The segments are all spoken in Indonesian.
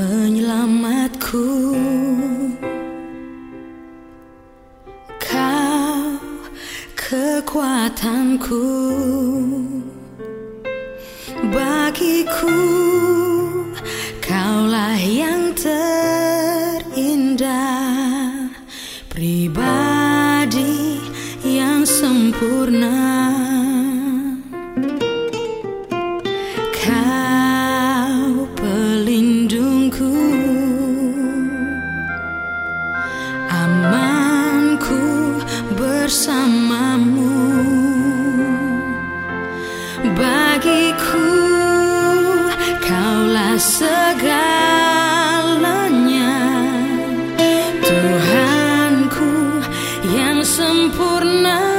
Tuhanku Kau kekuatanku. Bagiku Kaulah yang terindah. Pribadi yang sempurna Bagiku kaulah segalanya. Tuhanku yang sempurna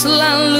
excellent